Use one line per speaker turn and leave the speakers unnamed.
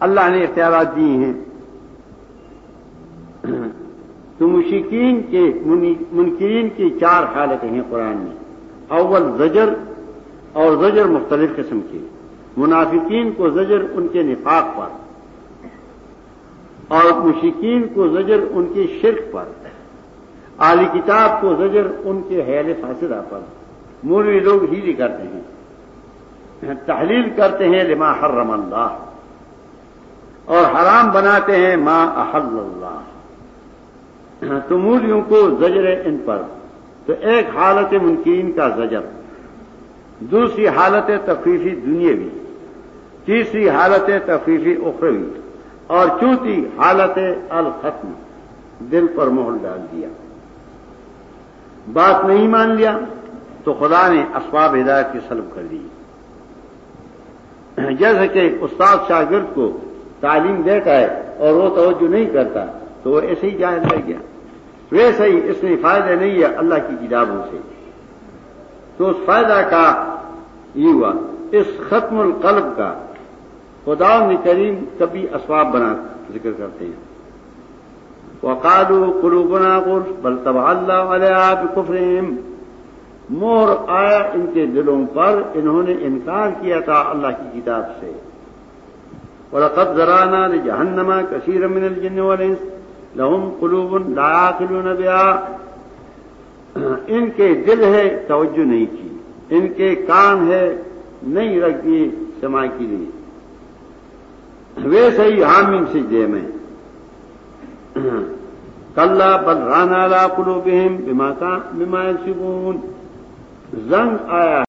اللہ نے اختیارات دیے ہیں۔ تو مشکین کے منکرین کی چار حالتیں ہیں قرآن میں۔ اول زجر اور زجر مختلف قسم کے۔ منافقین کو زجر ان کے نفاق پر۔ اور مشکین کو زجر ان کے شرک پر۔ عالی کتاب کو زجر ان کے حیال فاصلہ پر۔ مولوی لوگ ہی کرتے ہیں۔ تحلیل کرتے ہیں، لما حرم اللہ۔ اور حرام بناتے ہیں، ما احل اللہ۔ تو مولیوں کو زجر ان پر۔ تو ایک حالت منکرین کا زجر۔ دوسری حالت تفریفی دنیاوی۔ تیسری حالت تفریفی اخروی۔ اور چوتھی حالت الختم۔ دل پر مہر ڈال دیا۔ بات نہیں مان لیا، تو خدا نے اسباب ہدایت کی سلب کر دی۔ جیسے کہ استاد شاگرد کو تعلیم دیتا ہے اور وہ توجہ نہیں کرتا، تو وہ ایسے ہی جائز رہ گیا۔ ویسے ہی اس میں فائدہ نہیں ہے اللہ کی کتابوں سے۔ تو اس فائدہ کا یہ ہوا، اس ختم القلب کا خدا نے کریم کبھی اسباب بنا ذکر کرتے ہیں۔ وقالو قلوبنا غلف، بل تبع اللہ علیہ بکفرہم مور آیا ان کے دلوں پر، انہوں نے انکار کیا تھا اللہ کی کتاب سے۔ وَلَقَدْ ذَرَانَا لِجَهَنَّمَ كَثِيرًا مِنَ الْجِنِّ وَالْإِنسِ لہم قلوب لا يعقلون بها۔ ان کے دل ہے توجہ نہیں کی، ان کے کان ہے نہیں رکھ دیے سما کے لیے ویسے ہی حامیم سے دے میں۔ کل بل رانا لا قلوبہم بما کا بما یکسبون۔ زنگ آیا